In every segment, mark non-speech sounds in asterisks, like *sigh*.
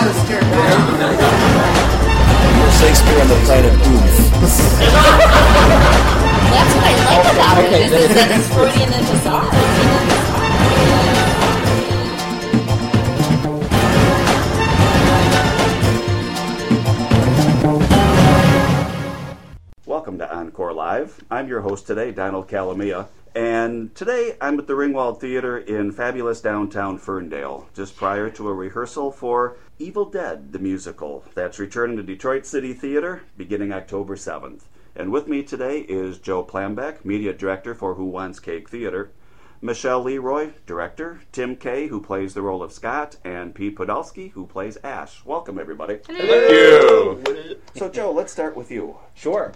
coaster. Shakespeare on the planet Oof. That's what I like about okay, it. Is, is that it's Freudian and bizarre. Live. I'm your host today, Donald Calamia, and today I'm at the Ringwald Theater in fabulous downtown Ferndale, just prior to a rehearsal for Evil Dead, the musical, that's returning to Detroit City Theater beginning October 7th. And with me today is Joe Plambeck, Media Director for Who Wants Cake Theater, Michelle Leroy, Director, Tim Kay, who plays the role of Scott, and Pete Podolski, who plays Ash. Welcome, everybody. Thank you. So, Joe, let's start with you. Sure.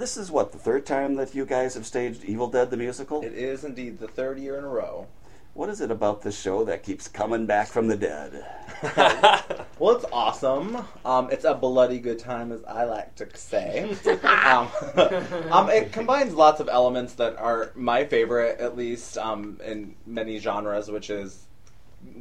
This is what, the third time that you guys have staged Evil Dead the musical? It is indeed the third year in a row. What is it about this show that keeps coming back from the dead? *laughs* Well, it's awesome. Um, it's a bloody good time, as I like to say. *laughs* um, *laughs* um, it combines lots of elements that are my favorite, at least um, in many genres, which is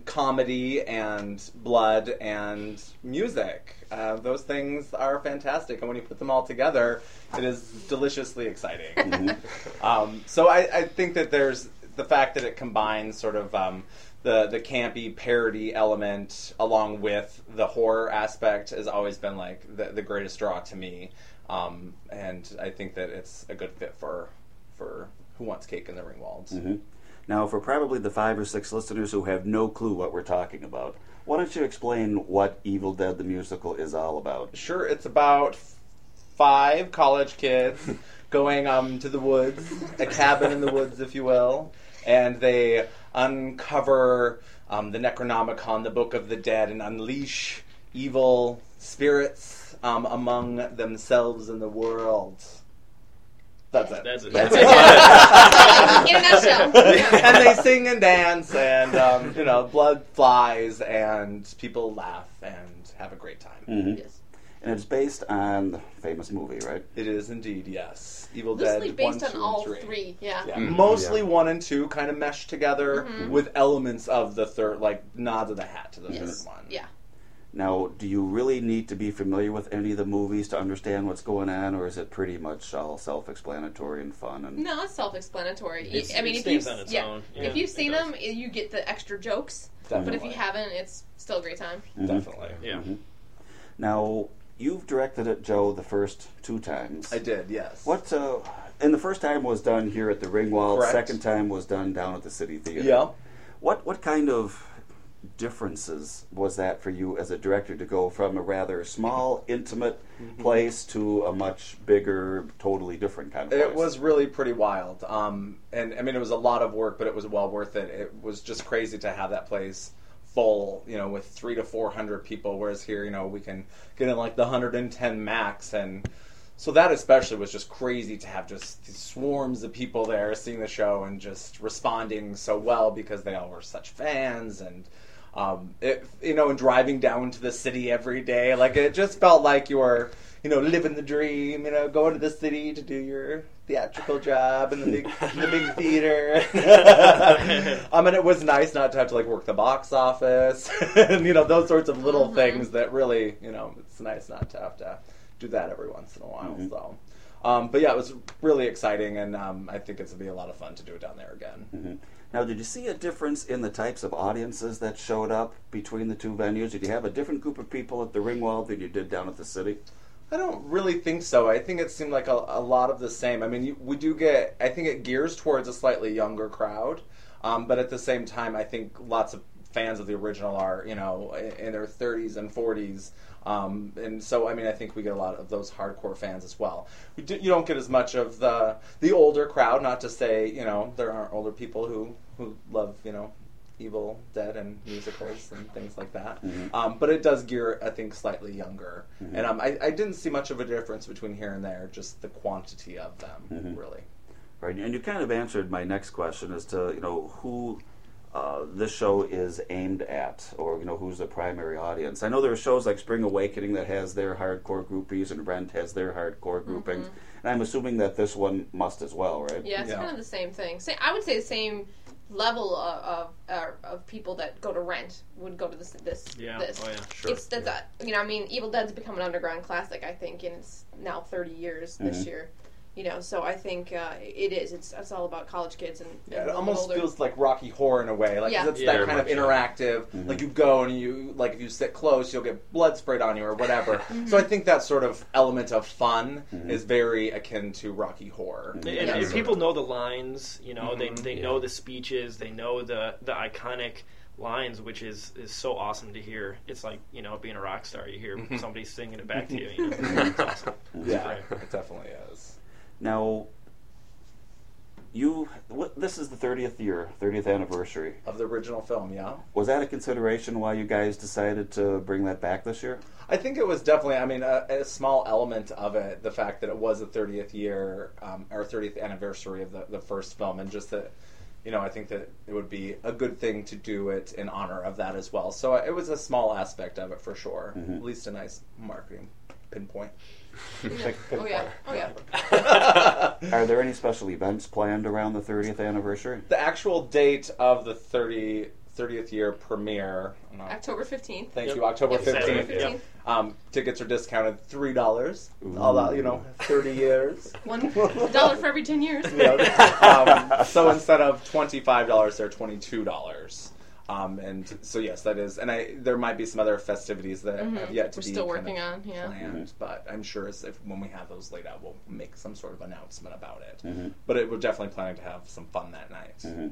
comedy and blood and music. Uh, those things are fantastic, and when you put them all together, it is deliciously exciting. *laughs* um, so I, I think that there's the fact that it combines sort of um, the the campy parody element along with the horror aspect has always been like the, the greatest draw to me, um, and I think that it's a good fit for for Who Wants Cake in the Ringwalds. Now, for probably the five or six listeners who have no clue what we're talking about, why don't you explain what Evil Dead the musical is all about? Sure, it's about five college kids *laughs* going um, to the woods, a cabin in the woods, if you will, and they uncover um, the Necronomicon, the Book of the Dead, and unleash evil spirits um, among themselves and the world. That's it. That's it. That's *laughs* it. In a nutshell. and they *laughs* sing and dance, and um, you know, blood flies, and people laugh and have a great time. Mm-hmm. Yes. And it's based on the famous movie, right? It is indeed, yes. Evil Loosely Dead. based one, on two, all and three. Yeah. Yeah. Mm-hmm. Mostly one and two kind of meshed together mm-hmm. with elements of the third, like nods of the hat to the Yes. third one. Yeah. Now, do you really need to be familiar with any of the movies to understand what's going on, or is it pretty much all self-explanatory and fun? And No, it's self-explanatory. It's- I mean, it if you've on its yeah, own. Yeah, if you've seen does. them, you get the extra jokes. Definitely. But if you haven't, it's still a great time. Definitely. Yeah. now, you've directed it, Joe, the first two times. I did, yes. What? Uh, and the first time was done here at the Ringwald. Correct. Second time was done down at the City Theater. Yeah. What what kind of differences was that for you as a director to go from a rather small, intimate Mm-hmm. place to a much bigger, totally different kind of place? It was really pretty wild. Um, and I mean, it was a lot of work, but it was well worth it. It was just crazy to have that place full, you know, with three to four hundred people. Whereas here, you know, we can get in like the hundred and ten max, and so that especially was just crazy to have just these swarms of people there seeing the show and just responding so well because they all were such fans and. Um, it, you know, and driving down to the city every day, like it just felt like you were, you know, living the dream. You know, going to the city to do your theatrical job in the big, in *laughs* the big theater. *laughs* um, and it was nice not to have to like work the box office, *laughs* and you know, those sorts of little things that really, you know, it's nice not to have to do that every once in a while. So. Um, but yeah, it was really exciting, and um, I think it's gonna be a lot of fun to do it down there again. Now, did you see a difference in the types of audiences that showed up between the two venues? Did you have a different group of people at the Ringwald than you did down at the City? I don't really think so. I think it seemed like a, a lot of the same. I mean, you, we do get. I think it gears towards a slightly younger crowd, um, but at the same time, I think lots of fans of the original are you know in, in their 30s and 40s. Um, and so, I mean, I think we get a lot of those hardcore fans as well. We do, you don't get as much of the the older crowd. Not to say, you know, there aren't older people who who love, you know, Evil Dead and musicals and things like that. Um, but it does gear, I think, slightly younger. And um, I, I didn't see much of a difference between here and there, just the quantity of them, really. Right, and you kind of answered my next question as to you know who uh, this show is aimed at, or you know who's the primary audience. I know there are shows like Spring Awakening that has their hardcore groupies, and Rent has their hardcore groupings, and I'm assuming that this one must as well, right? Yeah, it's Yeah. kind of the same thing. Sa I would say the same level of of, uh, of people that go to rent would go to this this Yeah. this. Oh yeah. Sure. It's that's a, you know I mean Evil Dead's become an underground classic I think and it's now 30 years this Mhm. year. You know, so I think uh, it is. It's it's all about college kids and, Yeah, it almost older- feels like Rocky Horror in a way. Like 'cause Yeah. it's Yeah, that kind of much so. interactive. Mhm. Like you go and you like if you sit close, you'll get blood sprayed on you or whatever. *laughs* Mm-hmm. so I think that sort of element of fun Mhm. is very akin to Rocky Horror. Mhm. And, Yeah. and people know the lines, you know, they they Yeah. know the speeches, they know the the iconic lines, which is is so awesome to hear. It's like you know being a rock star. You hear Mhm. somebody singing it back to you. you know? *laughs* It's awesome. Yeah, great. it definitely is. Now, you what, this is the 30th year, 30th anniversary. Of the original film, yeah. Was that a consideration why you guys decided to bring that back this year? I think it was definitely. I mean, a, a small element of it, the fact that it was the 30th year um, or 30th anniversary of the, the first film, and just that, you know, I think that it would be a good thing to do it in honor of that as well. So it was a small aspect of it for sure. Mhm. At least a nice marketing pinpoint. Oh yeah, oh yeah. *laughs* Are there any special events planned around the 30th anniversary? The actual date of the 30, 30th year premiere. October 15th. Thank Yep. you. October Yep, 15th. 15th. Um, tickets are discounted three dollars. Ooh. All that you know, thirty years. One dollar for every 10 years. *laughs* Yeah. um, so instead of twenty five dollars, they're twenty two dollars. Um, and so yes, that is, and I there might be some other festivities that Mhm. have yet to We're be still kind working of on, yeah. planned. But I'm sure as if when we have those laid out, we'll make some sort of announcement about it. Mhm. But it, we're definitely planning to have some fun that night. Mhm.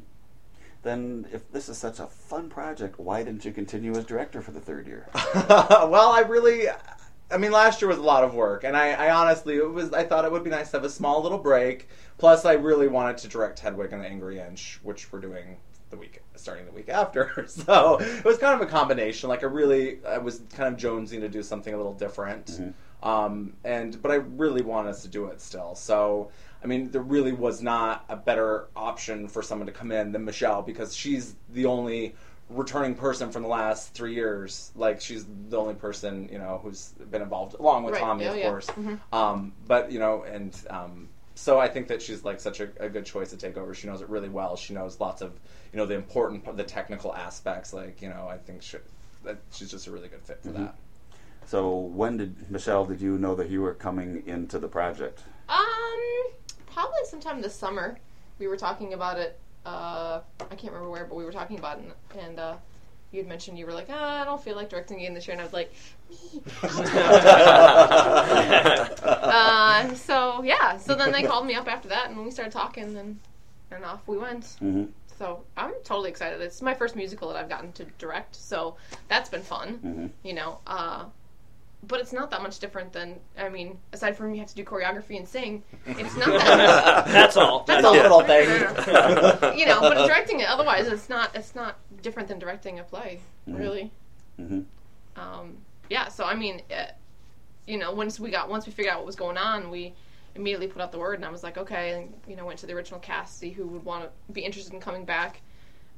Then, if this is such a fun project, why didn't you continue as director for the third year? *laughs* well, I really, I mean, last year was a lot of work, and I, I honestly, it was. I thought it would be nice to have a small little break. Plus, I really wanted to direct Hedwig and the Angry Inch, which we're doing the week starting the week after. *laughs* So it was kind of a combination. Like I really, I was kind of jonesing to do something a little different. Mhm. Um, and but I really want us to do it still. So I mean, there really was not a better option for someone to come in than Michelle because she's the only returning person from the last three years. Like she's the only person you know who's been involved along with Right. Tommy, Oh, of yeah. course. Mhm. Um, but you know, and um, so I think that she's like such a, a good choice to take over. She knows it really well. She knows lots of you know the important, the technical aspects. Like you know, I think she, that she's just a really good fit for Mhm. that. So, when did Michelle? Did you know that you were coming into the project? Um, probably sometime this summer. We were talking about it. Uh, I can't remember where, but we were talking about it, and, and uh, you had mentioned you were like, ah, I don't feel like directing again this year, and I was like, me. *laughs* uh, so yeah. So then they called me up after that, and we started talking, and and off we went. hmm So I'm totally excited. It's my first musical that I've gotten to direct, so that's been fun. hmm You know, uh, but it's not that much different than I mean, aside from you have to do choreography and sing, it's not that. *laughs* That's all. That's a all. little thing. you know, but directing it otherwise, it's not. It's not different than directing a play, Mhm. really. hmm Um, yeah. So I mean, uh, you know, once we got once we figured out what was going on, we immediately put out the word, and I was like, okay, and you know, went to the original cast, see who would want to be interested in coming back.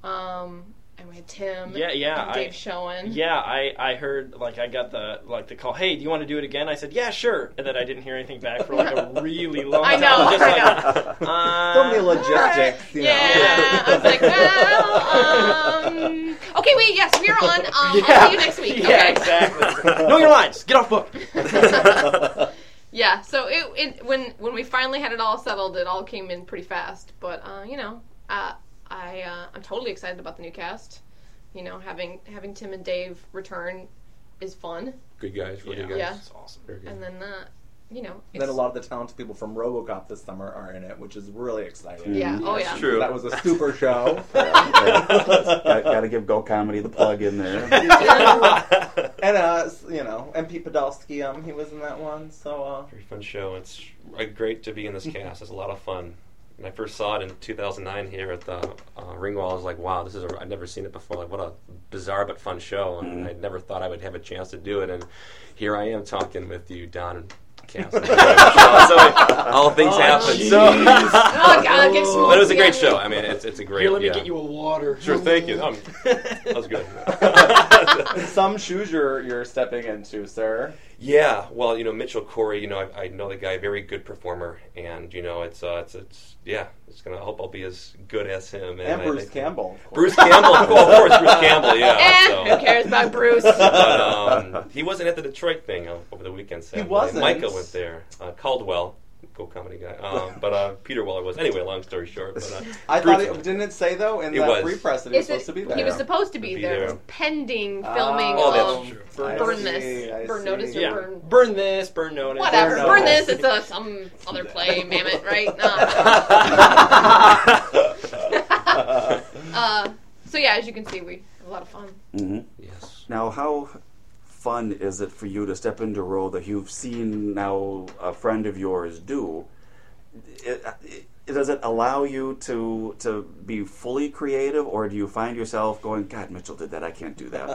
Um, and we had Tim. Yeah, yeah, And Dave I- Schoen. Yeah, I, I heard like I got the like the call. Hey, do you want to do it again? I said yeah, sure, and then I didn't hear anything back for like a *laughs* really long I time. know, I was I just like, So many uh, logistics, you know. Yeah, I was like, well, um, okay, wait, yes, we're on. Um, I'll see you next week. *laughs* Yeah, okay. exactly. know your lines. Get off book. *laughs* Yeah, so it, it when when we finally had it all settled, it all came in pretty fast. But uh, you know, uh, I uh, I'm totally excited about the new cast. You know, having having Tim and Dave return is fun, Good guys, really Yeah. good Yeah. guys. It's awesome. Very good. and then uh, you know, And then a lot of the talented people from RoboCop this summer are in it, which is really exciting. Yeah. Mhm. Oh yeah. True. That was a super show. got, got to give Go Comedy the plug in there. *laughs* and uh, you know, and Pete Podolski, um, he was in that one. So uh, Very fun show. It's uh, great to be in this cast. It's a lot of fun. When I first saw it in 2009 here at the uh, Ringwald, I was like, wow, this is a, I'd never seen it before. Like, what a bizarre but fun show. And Mhm. I never thought I would have a chance to do it. And here I am talking with you, Don and Cass. and *laughs* so all things Oh, happen. jeez. So, Oh *laughs* god, it but it was a great show. I mean, it's, it's a great Here, let me yeah. get you a water. Sure, thank you. Um, *laughs* that was good. some shoes you're you're stepping into, sir. Yeah, well, you know Mitchell Corey. You know, I, I know the guy, very good performer, and you know, it's uh, it's, it's yeah, it's gonna. I hope I'll be as good as him. And I Bruce think- Campbell. of. Bruce Campbell, of course, of course, Bruce *laughs* Campbell. Yeah. Eh, so. who cares about *laughs* Bruce? But, um, he wasn't at the Detroit thing uh, over the weekend. Sadly. wasn't? Micah went there. Uh, Caldwell, go comedy guy. Um, but uh, Peter Weller was. Anyway, long story short. But, uh, *laughs* I Bruce- thought it didn't it say though in It that was. free press that he was supposed to be there. He was supposed to be, Be there. there. It was pending Oh, filming Oh, that's of true. Burn, Burn This. I Burn see. Notice or yeah, burn. burn this, burn notice. Whatever. Burn Burn Notice. this. It's a, some other play, *laughs* Mammoth, right? Uh, *laughs* uh, so yeah, as you can see, we have a lot of fun. hmm yes. Now, how fun is it for you to step into a role that you've seen now a friend of yours do? It, it, does it allow you to to be fully creative, or do you find yourself going, "God, Mitchell did that. I can't do that."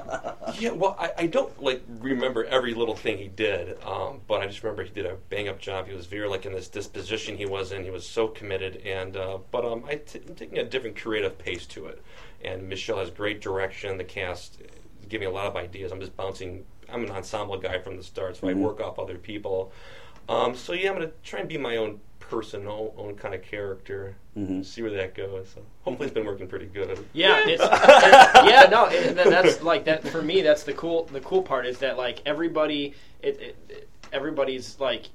*laughs* Yeah, well, I, I don't like remember every little thing he did, um, but I just remember he did a bang up job. He was very like in this disposition he was in. He was so committed, and uh, but um, I t- I'm taking a different creative pace to it. And Michelle has great direction. The cast give me a lot of ideas. I'm just bouncing. I'm an ensemble guy from the start, so I mm-hmm. work off other people. Um, so yeah, I'm gonna try and be my own person, own, own kind of character. Mm-hmm. See where that goes. So hopefully, it's been working pretty good. Yeah, *laughs* it's, it- *laughs* yeah, no, it, that's like that for me. That's the cool. The cool part is that like everybody, it, it, it- everybody's like,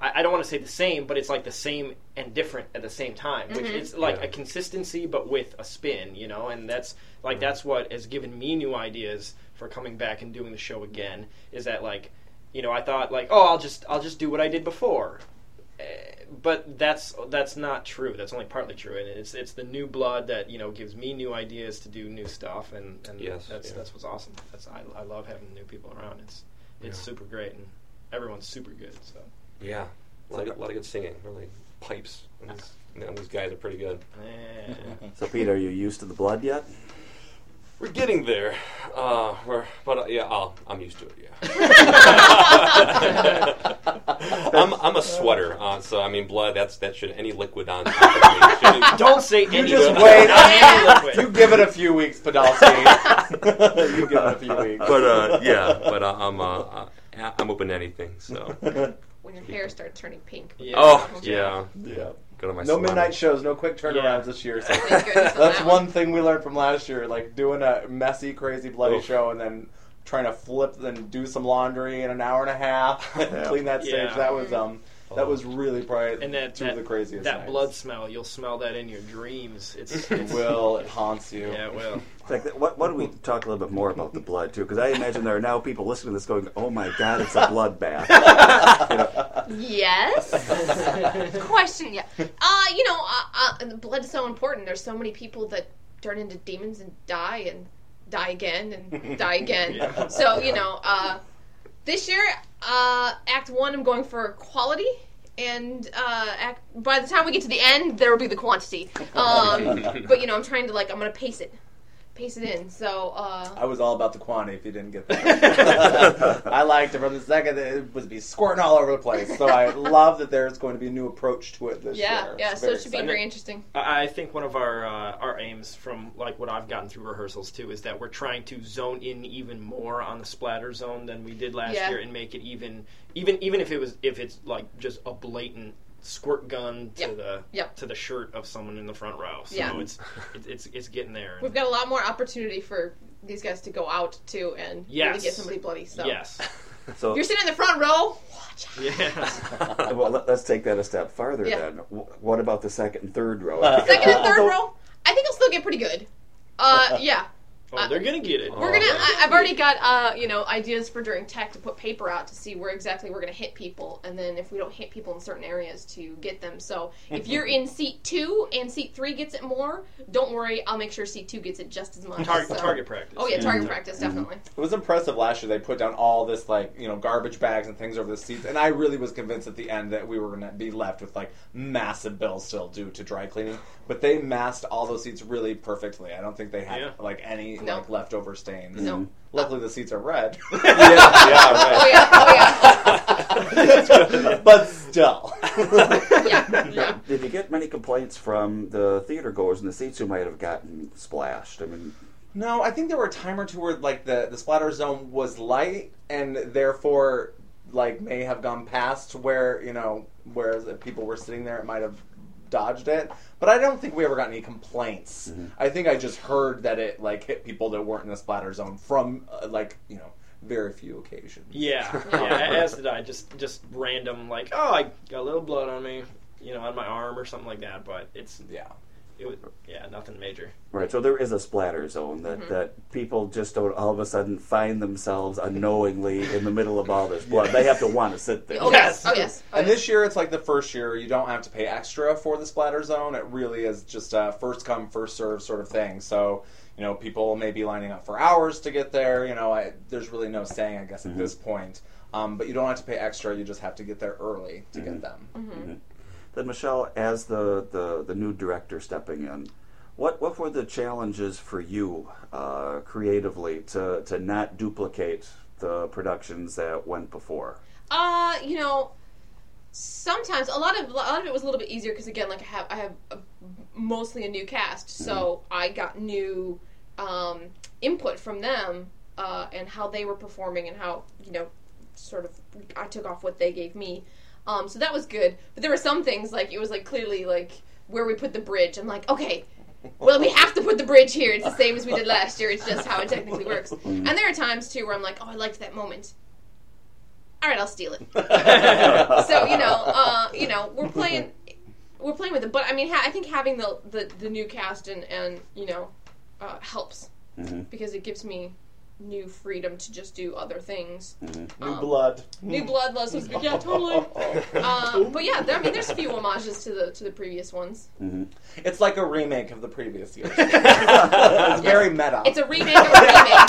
I, I don't want to say the same, but it's like the same and different at the same time. Which mm-hmm. it's like Yeah. a consistency, but with a spin, you know. And that's like that's what has given me new ideas for coming back and doing the show again. Is that like, you know, I thought like, oh, I'll just I'll just do what I did before but that's that's not true. That's only partly true, and it's it's the new blood that you know gives me new ideas to do new stuff, and, and Yes, that's yeah. that's what's awesome. That's I, I love having new people around. It's it's Yeah. super great, and everyone's super good. So Yeah, a lot, of, good- lot of good singing. Really, pipes. And these, you know, these guys are pretty good. eh. so, Pete, are you used to the blood yet? We're getting there. Uh, we're, but uh, yeah, I'll, I'm used to it. Yeah. *laughs* I'm, I'm a sweater, uh, so I mean, blood. That's that should any liquid on top of me. shouldn't- *laughs* don't say any just wait. Any liquid. You give it a few weeks, Podolski. *laughs* you give it a few weeks. but uh, yeah, but uh, I'm uh, uh, I'm open to anything. So When your hair starts turning pink. Yeah. oh yeah, yeah. Go to my No salon. midnight shows, no quick turnarounds Yeah. this year. *laughs* So Thank goodness on that's that one thing we learned from last year, like doing a messy, crazy, bloody Oof. show and then trying to flip and do some laundry in an hour and a half *laughs* and clean that stage. Yeah. That was um that was really probably and that two that, of the craziest. that nights. blood smell, you'll smell that in your dreams. It's, It will it haunts you. yeah, it will. In fact, what, why don't we talk a little bit more about the blood too? Because I imagine there are now people listening to this going, "Oh my God, it's a bloodbath." *laughs* Yes. *laughs* Question. Yeah. Uh, you know, uh, uh, blood is so important. There's so many people that turn into demons and die and die again and die again. *laughs* So you know, uh, this year, uh, Act One, I'm going for quality. And uh, act, by the time we get to the end, there will be the quantity. *laughs* Um, but you know, I'm trying to like I'm gonna pace it, pace it in. So uh, I was all about the quantity if you didn't get that. *laughs* I liked it from the second that it was be squirting all over the place. So I love that there's going to be a new approach to it this yeah, year. yeah. It's So it should be very interesting. I I think one of our uh, our aims from like what I've gotten through rehearsals too is that we're trying to zone in even more on the splatter zone than we did last Yeah. year and make it even even even if it was if it's like just a blatant squirt gun to Yep. the Yep. to the shirt of someone in the front row. So Yeah. it's, it's it's it's getting there. We've got a lot more opportunity for these guys to go out too and really Yes. get somebody bloody. So Yes. *laughs* So, you're sitting in the front row, watch out. Yeah. *laughs* well, let, us take that a step farther. Yeah. Then, Wh- what about the second and third row? Second and *laughs* third row, I think I'll still get pretty good. Uh, yeah. Oh, they're gonna get it. We're gonna. I, I've already got uh, you know, ideas for during tech to put paper out to see where exactly we're gonna hit people, and then if we don't hit people in certain areas to get them. So if you're in *laughs* seat two and seat three gets it more, don't worry. I'll make sure seat two gets it just as much. Target So- target practice. Oh yeah, target practice definitely. It was impressive last year. They put down all this like you know garbage bags and things over the seats, and I really was convinced at the end that we were going to be left with like massive bills still due to dry cleaning. But they masked all those seats really perfectly. I don't think they had Yeah. like any No. like leftover stains. No. Luckily, the seats are red. *laughs* yeah, yeah, Oh yeah, oh yeah, *laughs* but still. yeah, *laughs* yeah. Did you get many complaints from the theater goers in the seats who might have gotten splashed? I mean, No, I think there were a time or two where like the the splatter zone was light and therefore like may have gone past where you know whereas if people were sitting there it might have dodged it. But I don't think we ever got any complaints. I think I just heard that it like hit people that weren't in the splatter zone from uh, like you know very few occasions. Yeah, *laughs* yeah. As did I. Just just random like, oh, I got a little blood on me, you know, on my arm or something like that. But it's Yeah. It was yeah, nothing major. Right, so there is a splatter zone that, mm-hmm. that people just don't all of a sudden find themselves unknowingly in the middle of all this blood. They have to want to sit there. Oh yes. Oh yes. Oh, And yes. this year, it's like the first year you don't have to pay extra for the splatter zone. It really is just a first come, first serve sort of thing. So, you know, people may be lining up for hours to get there. You know, I, there's really no saying, I guess, at mm-hmm. this point. Um, but you don't have to pay extra. You just have to get there early to get mm-hmm. them. Then Michelle, as the, the, the new director stepping in, what what were the challenges for you uh, creatively to, to not duplicate the productions that went before? Uh, you know, sometimes a lot of a lot of it was a little bit easier because again, like I have I have a, mostly a new cast, so I got new um, input from them uh, and how they were performing and how you know sort of I took off what they gave me. Um, so that was good, but there were some things like it was like clearly like where we put the bridge. I'm like, okay, well, we have to put the bridge here. It's the same as we did last year. It's just how it technically works. And there are times too where I'm like, oh, I liked that moment. All right, I'll steal it. *laughs* so you know, uh, you know, we're playing, we're playing with it. But I mean, ha- I think having the, the the new cast and and you know, uh, helps because it gives me new freedom to just do other things. New Um, blood. New blood, less of yeah, totally. Uh, *laughs* but yeah, there, I mean, there's a few homages to the to the previous ones. It's like a remake of the previous year. *laughs* it's very meta. It's a remake of a remake. *laughs*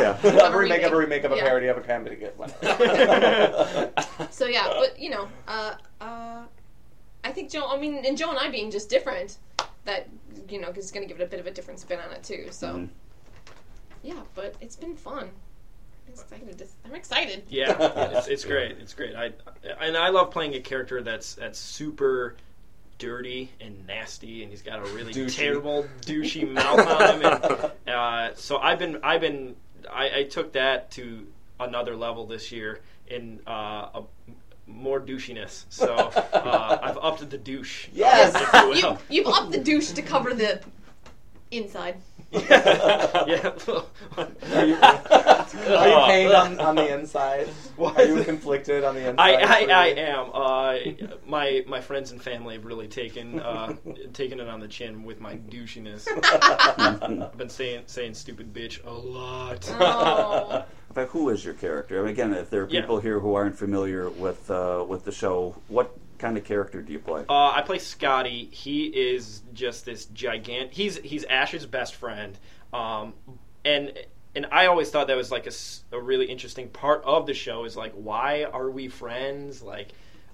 Yeah. a of a remake of a remake. remake of a Yeah. parody of a comedy. Whatever. So yeah, but you know, uh, uh, I think Joe. I mean, and Joe and I being just different, that you know, is going to give it a bit of a different spin on it too. So yeah, but it's been fun. I'm excited. To, I'm excited. Yeah, yeah, *laughs* it's, it's great. It's great. I and I love playing a character that's that's super dirty and nasty, and he's got a really Douchey. terrible douchey mouth on him. And, *laughs* uh, so I've been I've been I, I took that to another level this year in uh, a, more douchiness. So uh, *laughs* I've upped the douche. Yes. if you You, will. you've upped the douche to cover the inside. *laughs* yeah. Are you, are you pained on, on the inside? *laughs* What? Are you conflicted on the inside? I, I, I am. Uh, my my friends and family have really taken uh, taken it on the chin with my douchiness. I've *laughs* been saying saying stupid bitch a lot. Oh, In fact, who is your character? I mean, again, if there are Yeah. people here who aren't familiar with uh, with the show, what kind of character do you play? Uh, I play Scotty. He is just this gigant. He's he's Ash's best friend, um, and and I always thought that was like a really interesting part of the show. Is like why are we friends? Like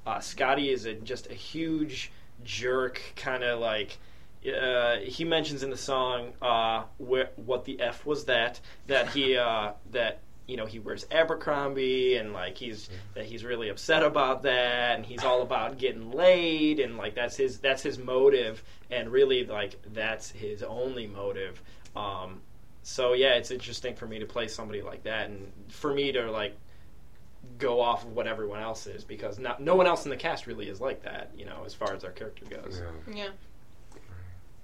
uh, Scotty is a, just a huge jerk, kind of like. Uh, he mentions in the song uh, where what the f was that that he uh, that you know he wears Abercrombie and like he's that he's really upset about that and he's all about getting laid and like that's his that's his motive and really like that's his only motive. Um, so yeah, it's interesting for me to play somebody like that and for me to like go off of what everyone else is because not, no one else in the cast really is like that, you know, as far as our character goes. yeah.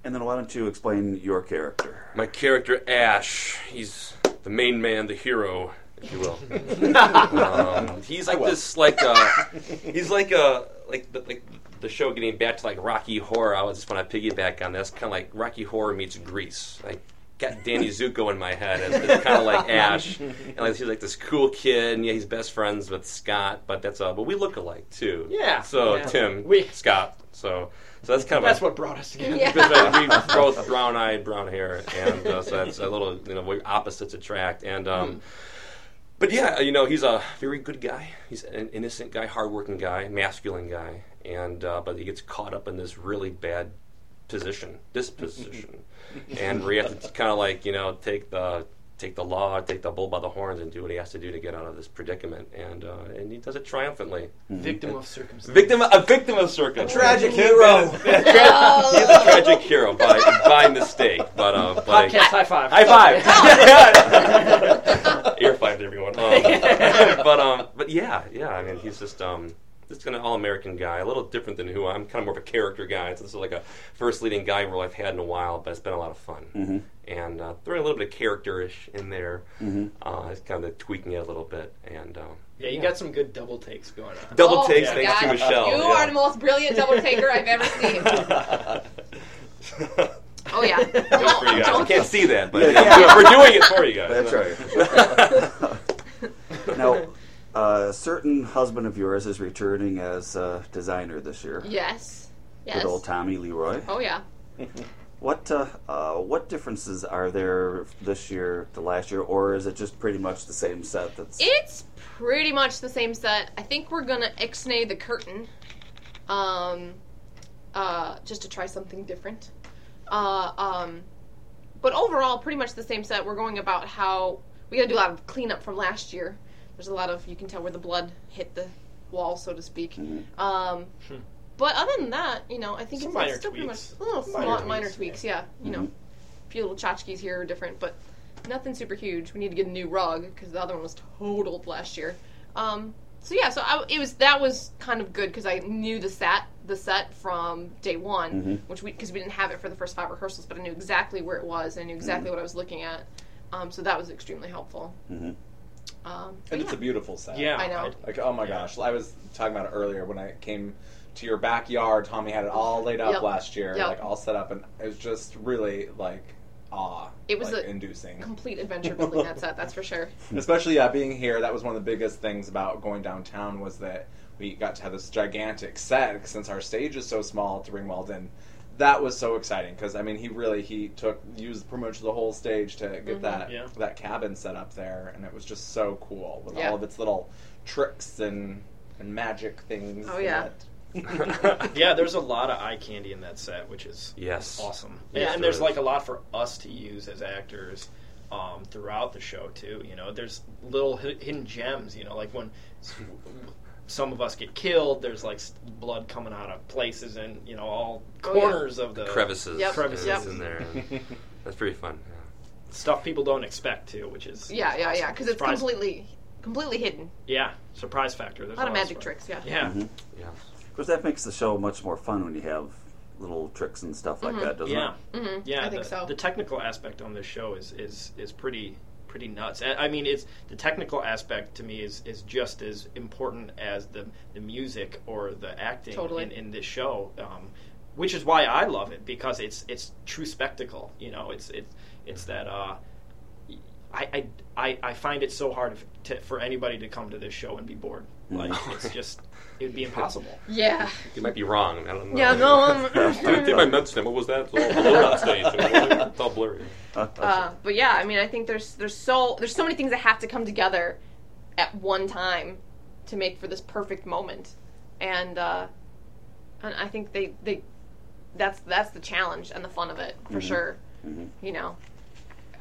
And then why don't you explain your character? My character Ash, he's the main man, the hero, if you will. *laughs* um, he's like this, like uh, he's like a like the, like the show getting back to like Rocky Horror. I was just want to piggyback on this, kind of like Rocky Horror meets Grease. Like got Danny Zuko in my head as, as kind of like Ash, and like he's like this cool kid, and yeah, he's best friends with Scott, but that's all. but we look alike too. Yeah, So yeah. Tim, We- Scott, so. So that's kind of That's a, what brought us together. Yeah. because we both brown eyed, brown hair, and uh, so that's a little you know where opposites attract. And um, but yeah, you know he's a very good guy. He's an innocent guy, hardworking guy, masculine guy, and uh, but he gets caught up in this really bad position, disposition, and we have to *laughs* kind of like you know take the take the law, take the bull by the horns, and do what he has to do to get out of this predicament. And uh, and he does it triumphantly. Victim of circumstance. Victim, a victim of circumstance. Tragic hero. *laughs* He's a *laughs* tragic hero by by mistake, but uh, but Like, Podcast high five. High five. ear five to everyone. Um, but um, but yeah, yeah. I mean, he's just um, just an all American guy, a little different than who I'm. Kind of more of a character guy. So this is like a first leading guy role I've had in a while, but it's been a lot of fun. Mm-hmm. And uh, throwing a little bit of characterish in there, uh, it's kind of tweaking it a little bit. And um, Yeah, you got some good double takes going on. double Oh, takes my thanks to Michelle. You yeah. are the most brilliant double taker I've ever seen. *laughs* Oh yeah. Good for you guys. Don't- can't see that, but Yeah. we're doing it for you guys. That's right. *laughs* *laughs* now, a certain husband of yours is returning as uh, designer this year. Yes. Yes. Good old Tommy Leroy. Oh yeah. *laughs* What uh, uh, what differences are there this year to last year, or is it just pretty much the same set? That's It's pretty much the same set. I think we're gonna ixnay the curtain, um, uh, just to try something different. Uh, um, but overall, pretty much the same set. We're going about how we got to do a lot of cleanup from last year. There's a lot of you can tell where the blood hit the wall, so to speak. Um, but other than that, you know, I think Some it's, it's still pretty much tweaks. little Some small, minor minor, tweaks, tweaks. Yeah, you know, a few little tchotchkes here are different, but nothing super huge. We need to get a new rug because the other one was totaled last year. Um, so yeah, so I, it was that was kind of good because I knew the set the set from day one, which we because we didn't have it for the first five rehearsals, but I knew exactly where it was and I knew exactly what I was looking at. Um, so that was extremely helpful. Um, but And it's a beautiful set. Yeah, I know. Like, oh my gosh. I was talking about it earlier when I came to your backyard. Tommy had it all laid up Yep. last year, Yep. like all set up, and it was just really like awe. It was like, a- inducing. complete adventure *laughs* building that set. That's for sure. Especially yeah, being here, that was one of the biggest things about going downtown was that we got to have this gigantic set since our stage is so small to Ringwald and that was so exciting because I mean he really he took used pretty much the whole stage to Mm-hmm. get that Yeah. that cabin set up there and it was just so cool with Yeah. all of its little tricks and and magic things. Oh, yeah. it. *laughs* *laughs* yeah, there's a lot of eye candy in that set, which is Yes. awesome. Yeah. and, and there's like a lot for us to use as actors um, throughout the show too. You know, there's little hi- hidden gems. You know, like when s- some of us get killed, there's like blood coming out of places and you know all Oh, yeah. corners of the crevices, Yep. Crevices. is in there. *laughs* That's pretty fun. Yeah. stuff people don't expect too, which is Yeah, yeah, yeah. Because it's completely completely hidden. yeah surprise factor. There's A lot of magic surprise. tricks. Yeah. Yeah, Yeah. of course that makes the show much more fun when you have little tricks and stuff like that, doesn't yeah, it? Mhm, yeah. I think the, so. the technical aspect on this show is is is pretty pretty nuts. I mean, it's the technical aspect to me is is just as important as the the music or the acting Totally. in, in this show. Um, which is why I love it because it's it's true spectacle. You know, it's it's it's that. Uh, I, I, I, I find it so hard to, for anybody to come to this show and be bored. Like *laughs* it's just it would be impossible. Yeah. You might be wrong. I don't know. Yeah. No. Um, *laughs* I think I meant What was that? It's all blurry on stage. It's *laughs* all blurry. uh, but yeah, I mean, I think there's there's so there's so many things that have to come together at one time to make for this perfect moment, and uh, and I think they they that's that's the challenge and the fun of it for sure. You know.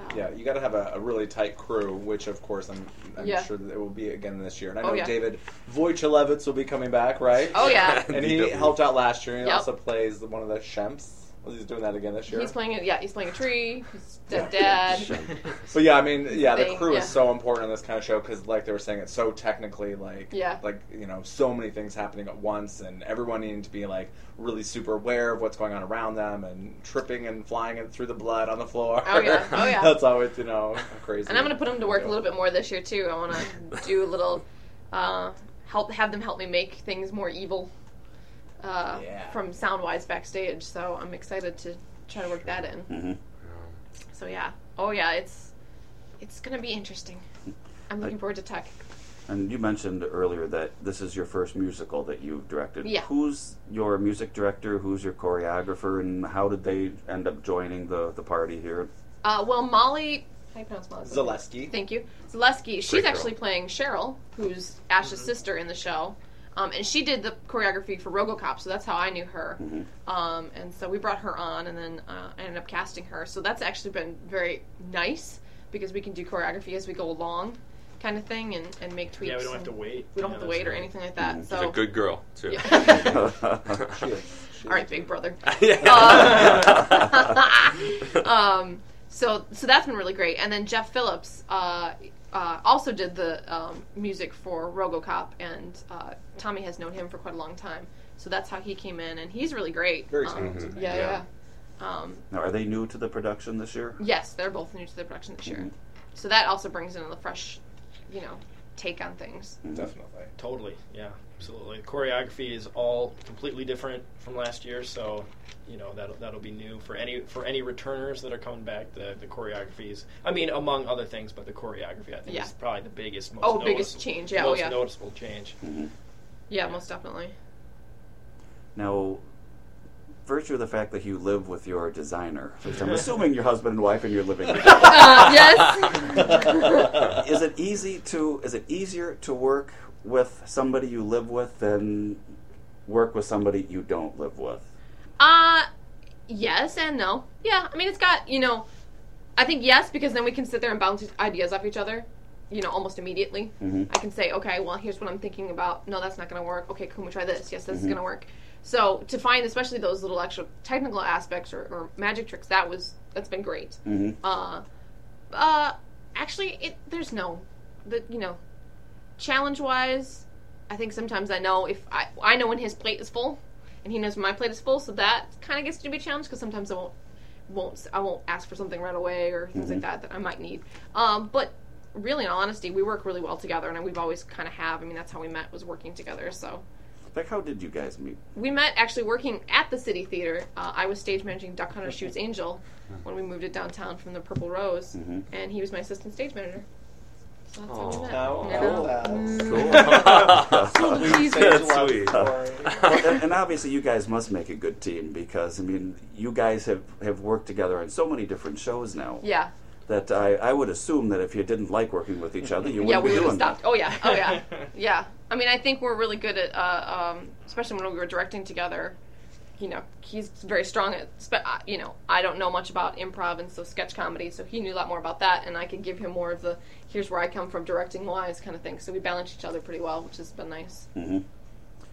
Um, Yeah, you got to have a, a really tight crew, which of course I'm, I'm Yeah. sure that it will be again this year. And I Oh, know yeah. David Wojciechowicz will be coming back, right? Oh yeah. *laughs* and he helped out last year. He Yep. also plays one of the Shemps. Was he doing that again this year? He's playing it. Yeah, he's playing a tree. He's dead *laughs* Yeah. dad. But yeah, I mean, yeah, the crew yeah. is so important in this kind of show because, like they were saying, it's so technically like, Yeah. like you know, so many things happening at once, and everyone needing to be like really super aware of what's going on around them, and tripping and flying it through the blood on the floor. Oh, yeah. *laughs* Oh, yeah. That's always you know crazy. And I'm gonna put them to work a little bit more this year too. I want to *laughs* do a little uh, help, have them help me make things more evil uh, Yeah. from sound wise backstage. So I'm excited to try to work that in. Mhm. So yeah, oh yeah, it's it's gonna be interesting. I'm looking forward to tech. And you mentioned earlier that this is your first musical that you've directed. Yeah. Who's your music director? Who's your choreographer? And how did they end up joining the, the party here? Uh, well, Molly, how do you pronounce Molly? Zaleski. Thank you. Zaleski. She's Great girl. actually playing Cheryl, who's Ash's sister in the show. Um, and she did the choreography for RoboCop, so that's how I knew her. Um, and so we brought her on, and then uh, I ended up casting her. So that's actually been very nice because we can do choreography as we go along, kind of thing, and, and make tweaks. Yeah, we don't have to wait. We don't Yeah, have to that's wait or right. anything like that. She's So a good girl too. Yeah. She is. She All right, big brother. *laughs* yeah. *laughs* um, so so that's been really great. And then Jeff Phillips uh, uh, also did the um, music for RoboCop, and uh, Tommy has known him for quite a long time. So that's how he came in, and he's really great. Very Um, talented. yeah, Yeah. yeah. Um, Now, are they new to the production this year? yes, they're both new to the production this year, Mhm. so that also brings in a fresh, you know, take on things. Definitely. Totally, yeah, absolutely. The choreography is all completely different from last year, so you know that'll that'll be new for any for any returners that are coming back. The the choreographies, I mean, among other things, but the choreography I think Yeah. is probably the biggest, most Oh, notice- biggest change, yeah, oh, most yeah. noticeable change. Yeah, most definitely. Now, virtue of the fact that you live with your designer, *laughs* which I'm assuming your husband and wife and you're living *laughs* together, Uh, yes. *laughs* is it easy to is it easier to work with somebody you live with than work with somebody you don't live with? Uh, yes and no. Yeah, I mean, it's got, you know, I think yes, because then we can sit there and bounce ideas off each other, you know, almost immediately. Mhm. I can say, okay, well, here's what I'm thinking about. No, that's not going to work. Okay, can we try this? Yes, this is going to work. So to find, especially those little extra technical aspects or, or magic tricks, that was, that's been great. Mhm. Uh, uh, actually, it, there's no, the, you know, challenge wise, I think sometimes I know if I, I know when his plate is full and he knows when my plate is full, so that kind of gets to be a challenge because sometimes I won't won't I won't ask for something right away or things like that that I might need. Um, but really, in all honesty, we work really well together, and we've always kind of have. I mean, that's how we met was working together. So Like, how did you guys meet? we met actually working at the City Theater. Uh, I was stage managing Duck Hunter Shoots Angel when we moved it downtown from the Purple Rose, Mhm. and he was my assistant stage manager. So that's how we met. Oh, You cool. know? Cool. He's- That's sweet. well, and, and obviously, you guys must make a good team because I mean, you guys have, have worked together on so many different shows now yeah. that I, I would assume that if you didn't like working with each other, you wouldn't we be doing stopped. that. Oh yeah, oh yeah, *laughs* yeah. I mean, I think we're really good at, uh, um, especially when we were directing together. You know, he's very strong at. Uh, you know, I don't know much about improv and so sketch comedy, so he knew a lot more about that, and I could give him more of the here's where I come from, directing wise kind of thing. So we balance each other pretty well, which has been nice. hmm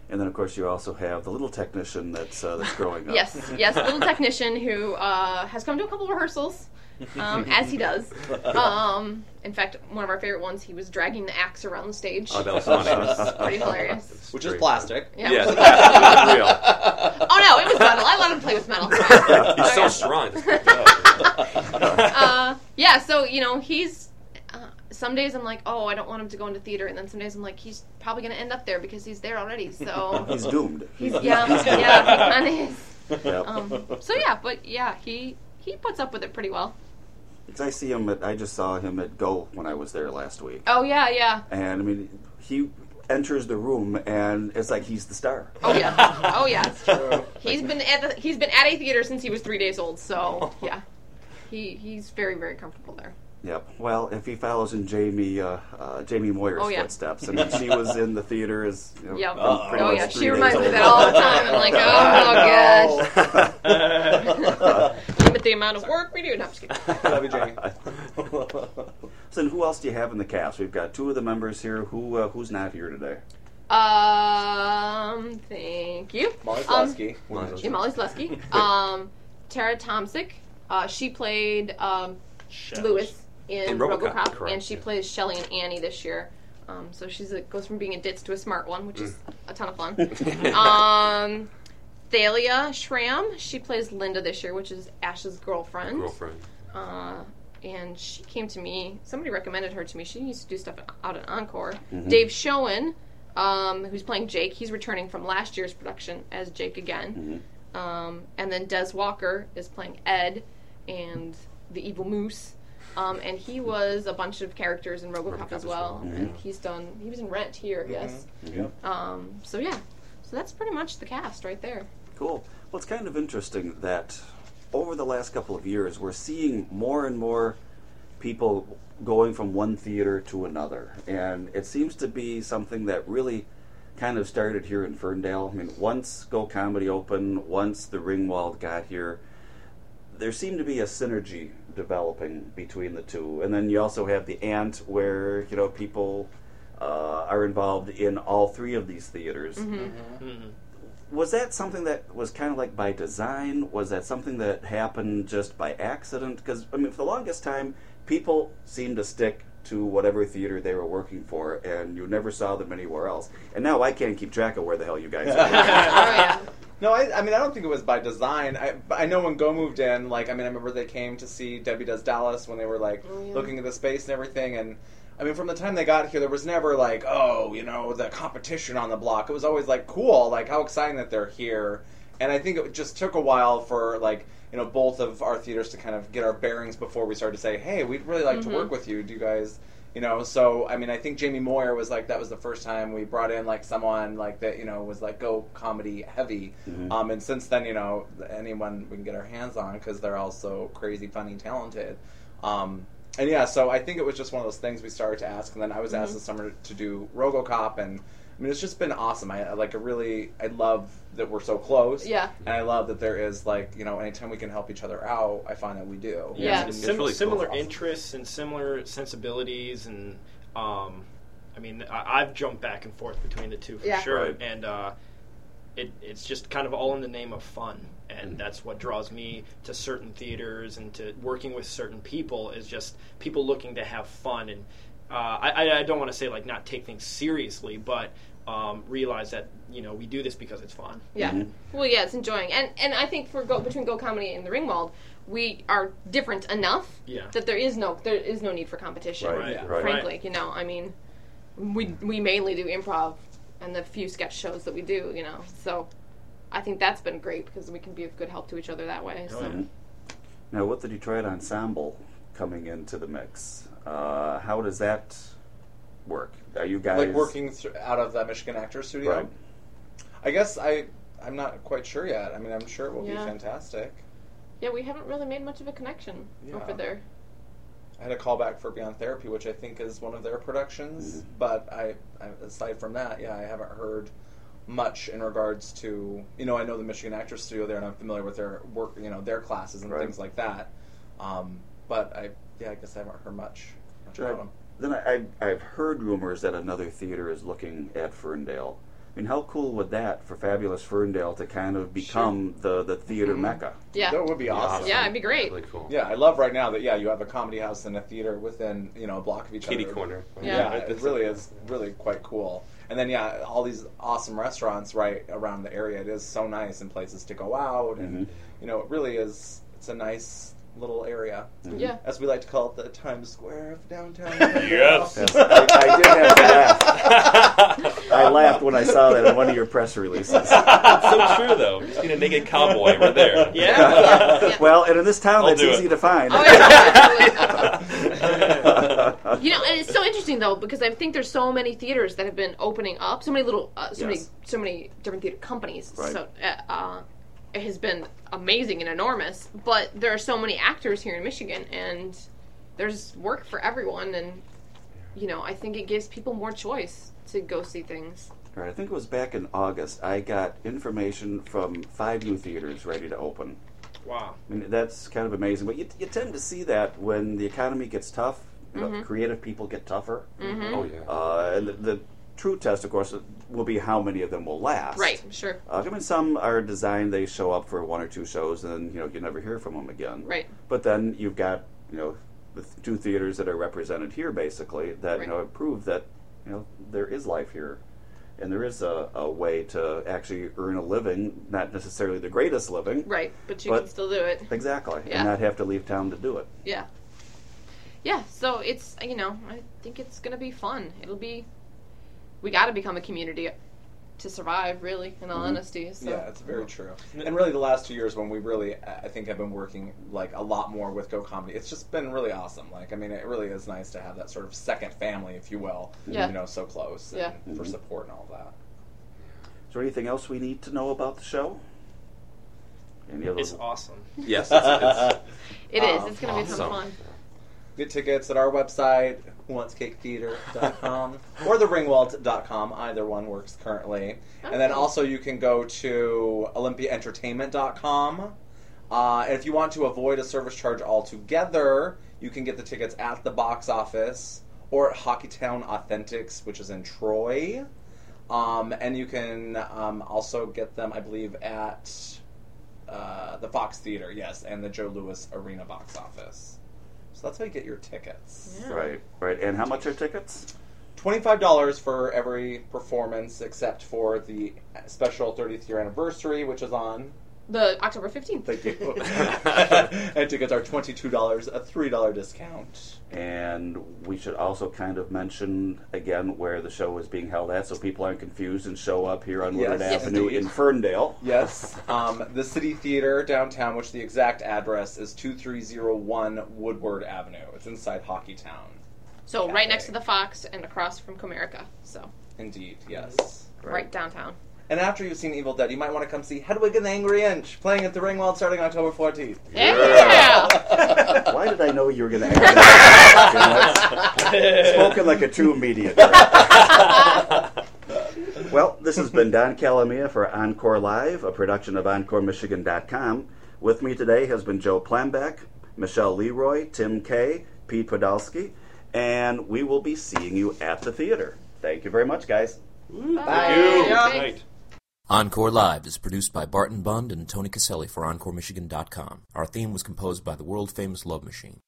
And then, of course, you also have the little technician that's uh, that's growing up. *laughs* Yes, yes, little *laughs* technician who uh, has come to a couple rehearsals, um, *laughs* as he does. Um, in fact, one of our favorite ones, he was dragging the axe around the stage. Oh, that was *laughs* funny. pretty hilarious. Which is plastic. Yeah. Yes, *laughs* absolutely real. Oh no, it was metal. I let him play with metal. He's so strong. Just picked up. uh, yeah, so you know he's. Uh, some days I'm like, oh, I don't want him to go into theater, and then some days I'm like, he's probably going to end up there because he's there already. So He's doomed. he's yeah, yeah, he kind of is. Yep. Um, so yeah, but yeah, he he puts up with it pretty well. Because I see him at, I just saw him at Go when I was there last week. Oh yeah, yeah. And I mean, he enters the room and it's like he's the star. Oh yeah. Oh yeah. It's *laughs* true. He's been at the, he's been at a theater since he was three days old. So *laughs* yeah, he he's very very comfortable there. Yep. Well, if he follows in Jamie uh, uh, Jamie Moyer's Oh, yeah. footsteps, I *laughs* mean, she was in the theater as you know, Yep. pretty Oh much yeah, three she days reminds me of that all the time. I'm like, oh, gosh. Limit the amount of work we do. No, I'm just kidding. *laughs* Love you, Jamie. *laughs* So who else do you have in the cast? We've got two of the members here. Who uh, who's not here today? Um, thank you. Molly Um, Slusky. Yeah, Molly Slusky. *laughs* Um, Tara Tomsick. Uh, she played um, Lewis in, In RoboCop, RoboCop, correct, and she yeah. plays Shelly and Annie this year. Um, so she's a, goes from being a ditz to a smart one, which is Mm. a ton of fun. um, Thalia Schramm. She plays Linda this year, which is Ash's girlfriend. Girlfriend. Uh, and she came to me. Somebody recommended her to me. She used to do stuff out at Encore. Mm-hmm. Dave Schoen, um, who's playing Jake, he's returning from last year's production as Jake again. Mm-hmm. Um, and then Des Walker is playing Ed and the Evil Moose. Um, and he was a bunch of characters in RoboCop, RoboCop as as well. well, And he's done. He was in Rent here, yes. Yep. Um, so yeah, so that's pretty much the cast right there. Cool. Well, it's kind of interesting that over the last couple of years, we're seeing more and more people going from one theater to another. And it seems to be something that really kind of started here in Ferndale. I mean, once Go Comedy opened, once the Ringwald got here, there seemed to be a synergy developing between the two. And then you also have the Ant, where, you know, people uh, are involved in all three of these theaters. Mm-hmm. Mm-hmm. Mm-hmm. Was that something that was kind of like by design? Was that something that happened just by accident? Because I mean, for the longest time, people seemed to stick to whatever theater they were working for, and you never saw them anywhere else. And now I can't keep track of where the hell you guys are. *laughs* oh yeah. No, I, I mean, I don't think it was by design. I, I know when Go moved in, like, I mean, I remember they came to see Debbie Does Dallas when they were, like, Oh, yeah. looking at the space and everything. And, I mean, from the time they got here, there was never, like, oh, you know, the competition on the block. It was always, like, cool, like, how exciting that they're here. And I think it just took a while for, like, you know, both of our theaters to kind of get our bearings before we started to say, hey, we'd really like to work with you. Do you guys you know so i mean i think jamie moyer was like that was the first time we brought in like someone like that you know was like go comedy heavy um, and since then you know anyone we can get our hands on because they're all so crazy funny talented um, and yeah so i think it was just one of those things we started to ask and then i was asked this summer to do RoboCop and i mean it's just been awesome i I, like i really i love that we're so close Yeah. and i love that there is like you know anytime we can help each other out i find that we do Yeah. It's Sim- really cool. similar Awesome. interests and similar sensibilities and um, I mean I- I've jumped back and forth between the two for Yeah. sure Right. and uh, it, it's just kind of all in the name of fun and that's what draws me to certain theaters and to working with certain people is just people looking to have fun and uh, I, I- I don't want to say like not take things seriously but um, realize that you know we do this because it's fun Yeah. Well, yeah, it's enjoying, and and I think for go between Go Comedy and the Ringwald, we are different enough Yeah. that there is no there is no need for competition. Right, Yeah. right. Frankly, you know, I mean, we we mainly do improv and the few sketch shows that we do, you know, so I think that's been great because we can be of good help to each other that way. So. yeah. Now, with the Detroit Ensemble coming into the mix, uh, how does that work? Are you guys like working th- out of the Michigan Actors Studio. Right. I guess I I'm not quite sure yet. I mean, I'm sure it will Yeah. be fantastic. Yeah, we haven't really made much of a connection Yeah. over there. I had a callback for Beyond Therapy, which I think is one of their productions. But I, I, aside from that, yeah, I haven't heard much in regards to you know I know the Michigan Actors Studio there, and I'm familiar with their work, you know, their classes and Right. things like that. Um, but I yeah, I guess I haven't heard much, much Sure. about them. Then I, I, I've heard rumors that another theater is looking at Ferndale. I mean, how cool would that for fabulous Ferndale to kind of become the, the theater mm-hmm. mecca? Yeah. That would be awesome. Yeah, it'd be great. Really cool. Yeah, I love right now that yeah you have a comedy house and a theater within you know a block of each Kitty other. corner. Yeah. Yeah, it really is really quite cool. And then yeah, all these awesome restaurants right around the area. It is so nice and places to go out, and mm-hmm. you know it really is. It's a nice little area, Yeah. as we like to call it, the Times Square of downtown. *laughs* Yes. Yes, I, I did have to laugh. I *laughs* laughed when I saw that in one of your press releases. It's so true, though. Just need a naked cowboy. We're there. *laughs* yeah Yeah. Well, and in this town, I'll that's easy it. to find. Oh, yeah, you know, and it's so interesting though because I think there's so many theaters that have been opening up, so many little, uh, so many, so many different theater companies. Right. So uh, uh, it has been amazing and enormous. But there are so many actors here in Michigan, and there's work for everyone, and you know, I think it gives people more choice to go see things. Right, I think it was back in August. I got information from five new theaters ready to open. wow I mean, that's kind of amazing. But you, you tend to see that when the economy gets tough, you know, creative people get tougher. Oh yeah. Uh, and the, the true test, of course, will be how many of them will last. Right. Sure. Uh, I mean, some are designed; they show up for one or two shows, and then you know you never hear from them again. Right. But then you've got you know the th- two theaters that are represented here, basically, that Right. you know prove that you know there is life here, and there is a, a way to actually earn a living, not necessarily the greatest living, Right. But you But- can still do it. Exactly, Yeah. and not have to leave town to do it. Yeah. Yeah, so it's you know, I think it's gonna be fun. It'll be we gotta become a community to survive, really, in all honesty. So Yeah, it's very true. And really, the last two years when we really, I think, have been working like a lot more with Go Comedy, it's just been really awesome. Like, I mean, it really is nice to have that sort of second family, if you will. Yeah. You know, so close. Yeah. And For support and all that. Is there anything else we need to know about the show? Any other? it's awesome Yes. *laughs* It's, it's, It is. Um, It's gonna be a ton of awesome. fun. Get tickets at our website, whowantscaketheater.com or theringwald.com. Either one works currently. And then also you can go to olympiaentertainment.com. Uh, and if you want to avoid a service charge altogether, you can get the tickets at the box office or at Hockeytown Authentics, which is in Troy. Um, and you can um, also get them, I believe, at uh, the Fox Theater, yes, and the Joe Louis Arena box office. So that's how you get your tickets. Yeah. Right, right. And how much are tickets? Twenty-five dollars for every performance, except for the special 30th year anniversary, which is on. The October 15th. Thank you. *laughs* *laughs* and tickets are twenty-two dollars, a three-dollar discount. And we should also kind of mention again where the show is being held at, so people aren't confused and show up here on Woodward Yes, Avenue indeed. in Ferndale. Yes, um, the City Theater downtown, which the exact address is 2301 Woodward Avenue. It's inside Hockeytown. So Cafe. right next to the Fox and across from Comerica. So Indeed, yes. right, downtown. And after you've seen Evil Dead, you might want to come see Hedwig and the Angry Inch playing at the Ringwald starting October 14th. Yeah. *laughs* Why did I know you were going to ask that? Spoken like a true media *laughs* director. well, this has been Don Calamia for Encore Live, a production of EncoreMichigan.com. With me today has been Joe Plambeck, Michelle Leroy, Tim Kay, Pete Podolski, and we will be seeing you at the theater. Thank you very much, guys. Thank you. Bye. Good night. Encore Live is produced by Barton Bund and Tony Caselli for EncoreMichigan.com. Our theme was composed by the world famous Love Machine.